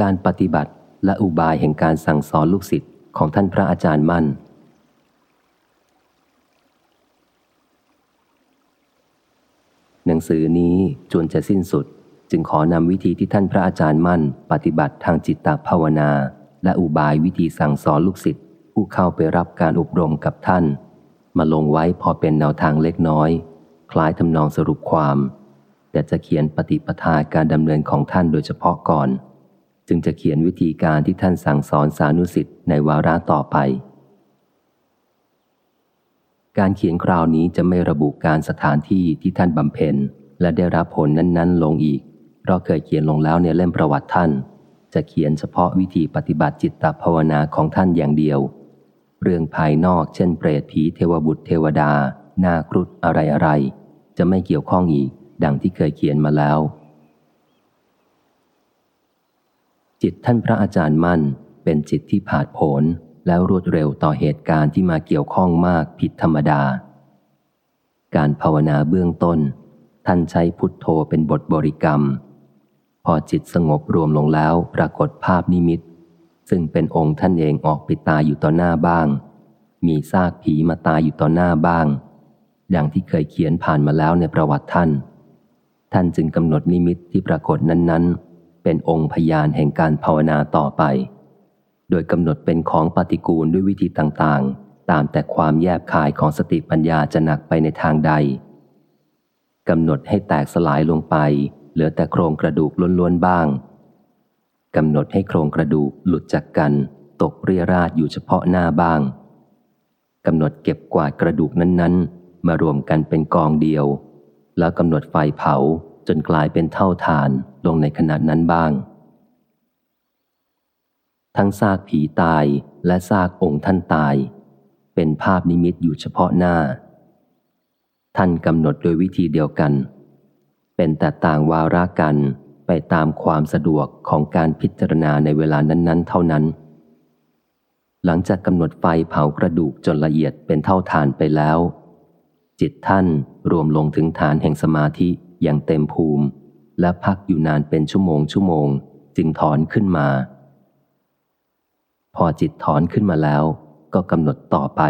การปฏิบัติและอุบายแห่งการสั่งสอนลูกศิษย์ของท่านพระอาจารย์มั่น หนังสือนี้จนจะสิ้นสุดจึงขอนำวิธีที่ท่านพระอาจารย์มั่น ปฏิบัติทางจิตตภาวนา และอุบายวิธีสั่งสอนลูกศิษย์ผู้เข้าไปรับการอบรมกับท่าน มาลงไว้พอเป็นแนวทางเล็กน้อย คล้ายทำนองสรุปความ แต่จะเขียนปฏิปทาการดำเนินของท่านโดยเฉพาะก่อน จึงจะเขียนวิธีการที่ท่านสั่งสอนสานุสิทธิ์ในวาระต่อไป การเขียนคราวนี้จะไม่ระบุการสถานที่ที่ท่านบำเพ็ญ และได้รับผลนั้น ๆ ลงอีก เพราะเคยเขียนลงแล้วในเล่มประวัติท่าน จะเขียนเฉพาะวิธีปฏิบัติจิตตภาวนาของท่านอย่างเดียว เรื่องภายนอกเช่นเปรตผีเทวบุตรเทวดา นาครุฑอะไรอะไรจะไม่เกี่ยวข้องอีก ดังที่เคยเขียนมาแล้ว จิตท่านพระอาจารย์มั่น เป็นจิตที่ผาดโผนแล้วรวดเร็วต่อเหตุการณ์ที่มาเกี่ยวข้องมากผิดธรรมดา การภาวนาเบื้องต้น ท่านใช้พุทโธเป็นบทบริกรรม พอจิตสงบรวมลงแล้วปรากฏภาพนิมิต ซึ่งเป็นองค์ท่านเองออกไปตายอยู่ต่อหน้าบ้าง มีซากผีมาตายอยู่ต่อหน้าบ้าง ดังที่เคยเขียนผ่านมาแล้วในประวัติท่าน ท่านจึงกำหนดนิมิตที่ปรากฏนั้นๆ เป็นองค์พยานแห่งการภาวนาต่อไป โดยกำหนดเป็นของปฏิกูลด้วยวิธีต่างๆ ตามแต่ความแยบคายของสติปัญญาจะหนักไปในทางใดกำหนดให้แตกสลายลงไป เหลือแต่โครงกระดูกล้วนๆบ้างกำหนดให้โครงกระดูกหลุดจากกัน ตกเรียราดอยู่เฉพาะหน้าบ้างกำหนดเก็บกวาดกระดูกนั้นๆ มารวมกันเป็นกองเดียว แล้วกำหนดไฟเผาจนกลายเป็นเท่าฐาน ลงในขณะนั้นบ้าง ทั้งซากผีตายและซากองค์ท่านตาย เป็นภาพนิมิตอยู่เฉพาะหน้า ท่านกำหนดโดยวิธีเดียวกัน เป็นแต่ต่างวาระกันไปตามความสะดวกของการพิจารณาในเวลานั้น ๆ เท่านั้น หลังจากกำหนดไฟเผากระดูกจนละเอียดเป็นเท่าฐานไปแล้ว จิตท่านรวมลงถึงฐานแห่งสมาธิอย่างเต็มภูมิ และพักอยู่นานเป็นชั่วโมงชั่วโมง จึงถอนขึ้นมา พอจิตถอนขึ้นมาแล้ว ก็กำหนดต่อไป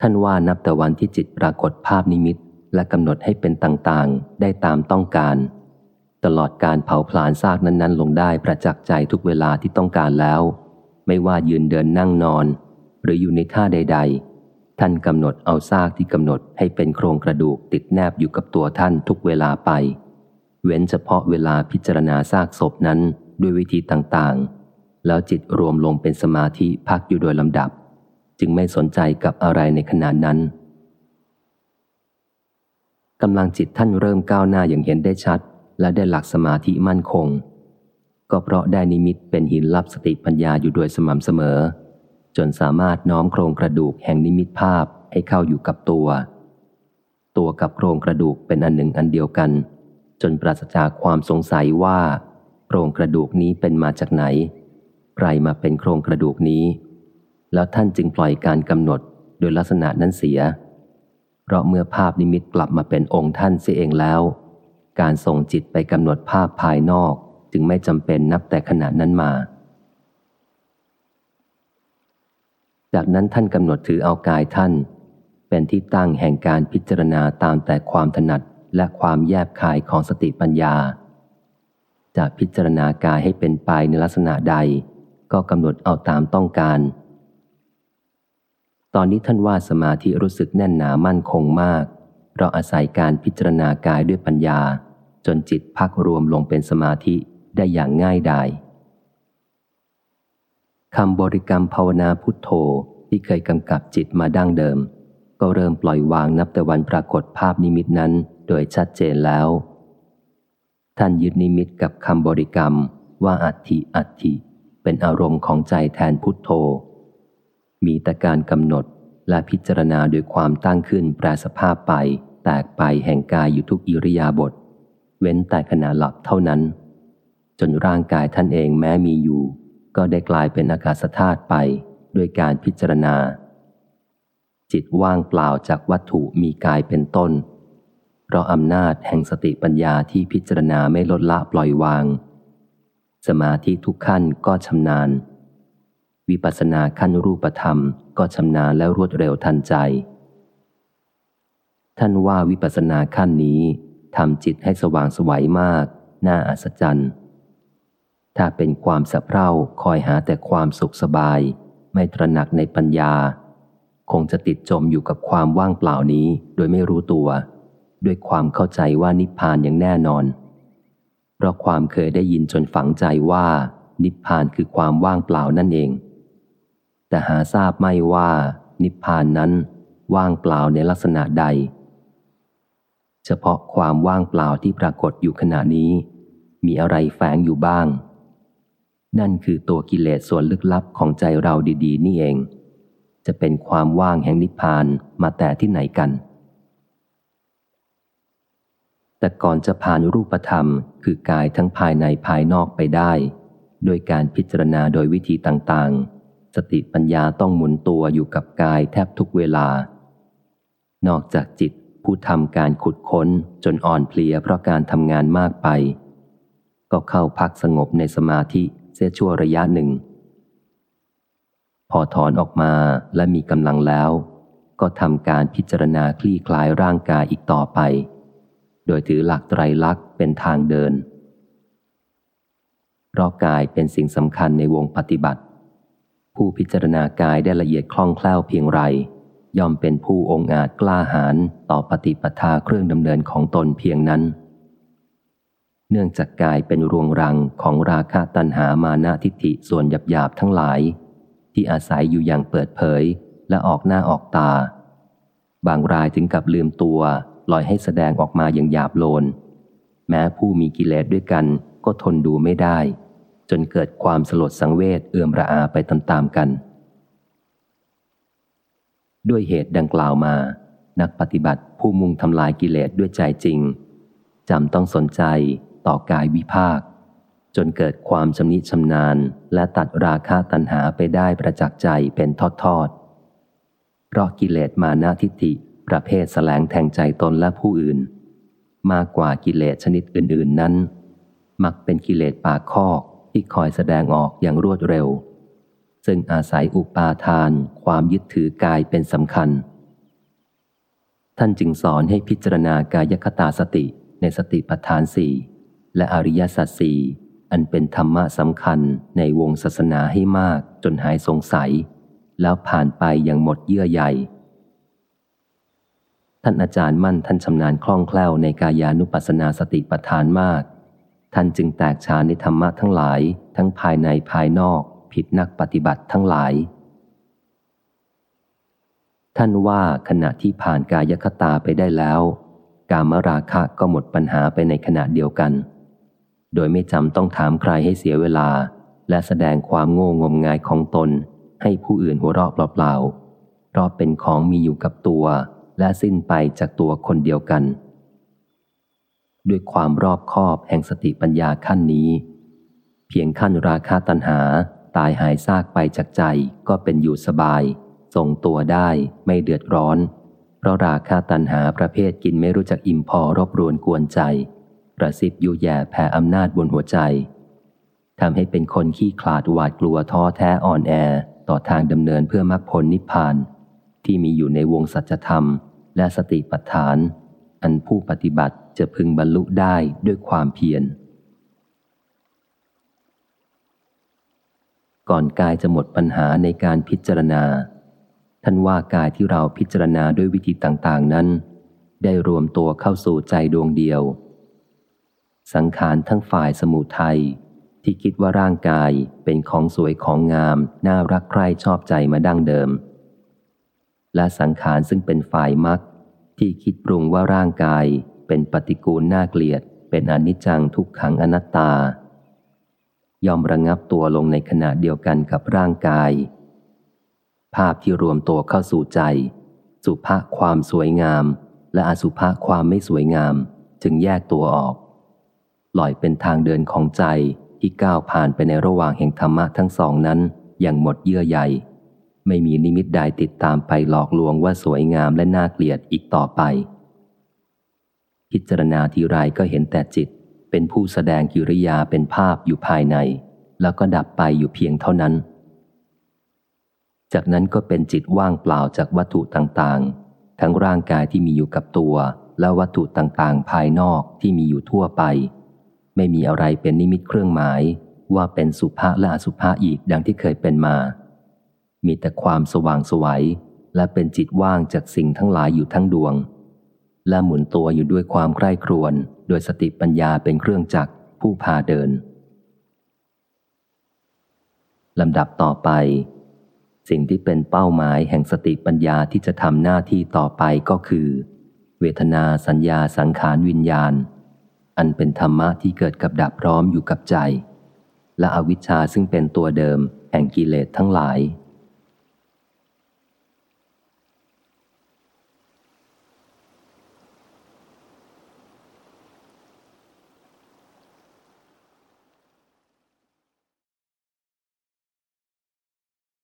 ท่านว่านับแต่วันที่จิตปรากฏภาพนิมิตและกำหนดให้เป็นต่างๆ ได้ตามต้องการ ตลอดการเผาผลาญซากนั้นๆ ลงได้ประจักษ์ใจทุกเวลาที่ต้องการแล้ว ไม่ว่ายืนเดินนั่งนอน หรืออยู่ในท่าใด ๆ ท่านกำหนดเอาซากที่กำหนดให้เป็นโครงกระดูกติดแนบอยู่กับตัวท่านทุกเวลาไป เว้นเฉพาะเวลาพิจารณาซากศพนั้นด้วยวิธีต่างๆ แล้วจิตรวมลงเป็นสมาธิพักอยู่โดยลำดับ จึงไม่สนใจกับอะไรในขณะนั้นกำลังจิตท่านเริ่มก้าวหน้าอย่างเห็นได้ชัด และได้หลักสมาธิมั่นคง ก็เพราะได้นิมิตเป็นหินรับสติปัญญาอยู่โดยสม่ำเสมอ จนสามารถน้อมโครงกระดูกแห่งนิมิตภาพให้เข้าอยู่กับตัว ตัวกับโครงกระดูกเป็นอันหนึ่งอันเดียวกัน จนปราศจากความสงสัยว่า โครงกระดูกนี้เป็นมาจากไหน ใครมาเป็นโครงกระดูกนี้ แล้วท่านจึงปล่อยการกำหนดโดยลักษณะนั้นเสีย เพราะเมื่อภาพนิมิตกลับมาเป็นองค์ท่านเสียเองแล้ว การส่งจิตไปกำหนดภาพภายนอกจึงไม่จำเป็นนับแต่ขณะนั้นมา จากนั้นท่านกำหนดถือเอากายท่าน เป็นที่ตั้งแห่งการพิจารณาตามแต่ความถนัดและความแยบคายของสติปัญญา จะพิจารณากายให้เป็นไปในลักษณะใด ก็กำหนดเอาตามต้องการ ตอนนี้ท่านว่าสมาธิรู้สึกแน่นหนามั่นคงมากเพราะอาศัยการพิจารณากายด้วยปัญญา จนจิตพักรวมลงเป็นสมาธิได้อย่างง่ายดาย คำบริกรรมภาวนาพุทโธที่เคยกำกับจิตมาดั้งเดิม ก็เริ่มปล่อยวางนับแต่วันปรากฏภาพนิมิตนั้นโดยชัดเจนแล้ว ท่านยึดนิมิตกับคำบริกรรมว่าอัติอัติเป็นอารมณ์ของใจแทนพุทโธ มีแต่การกำหนดและพิจารณาโดยความตั้งขึ้นแปรสภาพไป แตกไปแห่งกายอยู่ทุกอิริยาบถเว้นแต่ขณะหลับเท่านั้น จนร่างกายท่านเองแม้มีอยู่ ก็ได้กลายเป็นอากาศธาตุไปด้วยการพิจารณา จิตว่างเปล่าจากวัตถุมีกายเป็นต้น เพราะอำนาจแห่งสติปัญญาที่พิจารณาไม่ลดละปล่อยวาง สมาธิทุกขั้นก็ชำนาญ วิปัสสนาขั้นรูปธรรมก็ชำนาญและรวดเร็วทันใจ ท่านว่าวิปัสสนาขั้นนี้ทำจิตให้สว่างสวัยมาก น่าอัศจรรย์ ถ้าเป็นความสะเพร่าคอยหาแต่ความสุขสบาย ไม่ตระหนักในปัญญา คงจะติดจมอยู่กับความว่างเปล่านี้โดยไม่รู้ตัว ด้วยความเข้าใจว่านิพพานอย่างแน่นอน เพราะความเคยได้ยินจนฝังใจว่า นิพพานคือความว่างเปล่านั่นเอง แต่หาทราบไม่ว่า นิพพานนั้น ว่างเปล่าในลักษณะใด เฉพาะความว่างเปล่าที่ปรากฏอยู่ขณะนี้ มีอะไรแฝงอยู่บ้าง นั่นคือตัวกิเลสส่วนลึกลับของใจเราดี ๆ นี่เอง จะเป็นความว่างแห่งนิพพานมาแต่ที่ไหนกัน แต่ก่อนจะผ่านรูปธรรม คือกายทั้งภายในภายนอกไปได้ โดยการพิจารณาโดยวิธีต่างๆ สติปัญญาต้องหมุนตัวอยู่กับกายแทบทุกเวลา นอกจากจิตผู้ทำการขุดค้นจนอ่อนเพลียเพราะการทำงานมากไป ก็เข้าพักสงบในสมาธิ เสียชั่วระยะหนึ่ง พอถอนออกมาและมีกำลังแล้ว ก็ทำการพิจารณาคลี่คลายร่างกายอีกต่อไป โดยถือหลักไตรลักษณ์เป็นทางเดินเพราะกายเป็นสิ่งสำคัญในวงปฏิบัติ ผู้พิจารณากายได้ละเอียดคล่องแคล่วเพียงไรย่อมเป็นผู้องอาจกล้าหาญต่อปฏิปทาเครื่องดำเนินของตนเพียงนั้น เนื่องจากกายเป็นรวงรังของราคะตัณหามานะทิฏฐิส่วนหยาบๆทั้งหลาย ที่อาศัยอยู่อย่างเปิดเผยและออกหน้าออกตา บางรายถึงกับลืมตัวลอยให้แสดงออกมาอย่างหยาบโลน แม้ผู้มีกิเลสด้วยกันก็ทนดูไม่ได้ จนเกิดความสลดสังเวชเอื่อมระอาไปตามๆกัน ด้วยเหตุดังกล่าวมา นักปฏิบัติผู้มุ่งทำลายกิเลสด้วยใจจริงจำต้องสนใจ ต่อกายวิภาค จนเกิดความชำนิชำนาญและตัดราคาตัณหาไปได้ประจักษ์ใจเป็นทอดๆเพราะกิเลสมานาทิฏฐิประเภทแสลงแทงใจตนและผู้อื่น มากกว่ากิเลสชนิดอื่น ๆนั้น มักเป็นกิเลสปากคอกที่คอยแสดงออกอย่างรวดเร็ว ซึ่งอาศัยอุปาทาน ความยึดถือกายเป็นสำคัญ ท่านจึงสอนให้พิจารณากายคตาสติในสติปัฏฐานสี่ และอริยสัจสี่อันเป็นธรรมะสำคัญในวงศาสนาให้มากจนหายสงสัย แล้วผ่านไปอย่างหมดเยื่อใยท่านอาจารย์มั่นท่านชำนาญคล่องแคล่วในกายานุปัสสนาสติปัฏฐานมาก ท่านจึงแตกฉานในธรรมะทั้งหลาย ทั้งภายในภายนอก ผิดนักปฏิบัติทั้งหลาย ท่านว่าขณะที่ผ่านกายคตาไปได้แล้ว กามราคะก็หมดปัญหาไปในขณะเดียวกัน โดยไม่จำต้องถามใครให้เสียเวลา และแสดงความโง่งมงายของตน ให้ผู้อื่นหัวเราะเปล่าๆเพราะเป็นของมีอยู่กับตัว และสิ้นไปจากตัวคนเดียวกัน ด้วยความรอบคอบแห่งสติปัญญาขั้นนี้ เพียงขั้นราคาตัณหาตายหายซากไปจากใจก็เป็นอยู่สบายทรงตัวได้ไม่เดือดร้อน เพราะราคาตัณหาประเภทกินไม่รู้จักอิ่มพอรบรวนกวนใจ กระซิบยุแย่แผ่อำนาจบนหัวใจทำให้เป็นคนขี้ขลาดหวาดกลัวท้อแท้อ่อนแอต่อทางดำเนินเพื่อมรรคผลนิพพาน ที่มีอยู่ในวงสัจธรรม และสติปัฏฐาน อันผู้ปฏิบัติจะพึงบรรลุได้ด้วยความเพียร ก่อนกายจะหมดปัญหาในการพิจารณา ท่านว่ากายที่เราพิจารณาด้วยวิธีต่างๆนั้น ได้รวมตัวเข้าสู่ใจดวงเดียว สังขารทั้งฝ่ายสมุทัยที่คิดว่าร่างกายเป็นของสวยของงาม น่ารักใคร่ชอบใจมาดั้งเดิม และสังขารซึ่งเป็นฝ่ายมรรคที่คิดปรุงว่าร่างกายเป็นปฏิกูลน่าเกลียด เป็นอนิจจังทุกขังอนัตตา ยอมระงับตัวลงในขณะเดียวกันกับร่างกาย ภาพที่รวมตัวเข้าสู่ใจ สุภาพความสวยงาม และอสุภาพความไม่สวยงาม จึงแยกตัวออก ล่อยเป็นทางเดินของใจที่ก้าวผ่านไปในระหว่างแห่งธรรมะทั้งสองนั้น อย่างหมดเยื่อใยไม่มีนิมิตใดติดตามไปหลอกลวงว่าสวยงามและน่าเกลียดอีกต่อไป พิจารณาทีไรก็เห็นแต่จิตเปเป็นผู้แสดงกิริยาเป็นภาพอยู่ภายใน แล้วก็ดับไปอยู่เพียงเท่านั้น จากนั้นก็เป็นจิตว่างเปล่าจากวัตถุต่างๆ ทั้งร่างกายที่มีอยู่กับตัว และวัตถุต่างๆ ภายนอกที่มีอยู่ทั่วไป ไม่มีอะไรเป็นนิมิตเครื่องหมาย ว่าเป็นสุภาและอสุภาอีกดังที่เคยเป็นมา มีแต่ความสว่างสวัยและเป็นจิตว่างจากสิ่งทั้งหลายอยู่ทั้งดวง และหมุนตัวอยู่ด้วยความใคร่ครวญโดยสติปัญญาเป็นเครื่องจักรผู้พาเดินลำดับต่อไป สิ่งที่เป็นเป้าหมายแห่งสติปัญญาที่จะทำหน้าที่ต่อไปก็คือ เวทนาสัญญาสังขารวิญญาณ อันเป็นธรรมะที่เกิดกับดับพร้อมอยู่กับใจ และอวิชชาซึ่งเป็นตัวเดิมแห่งกิเลสทั้งหลาย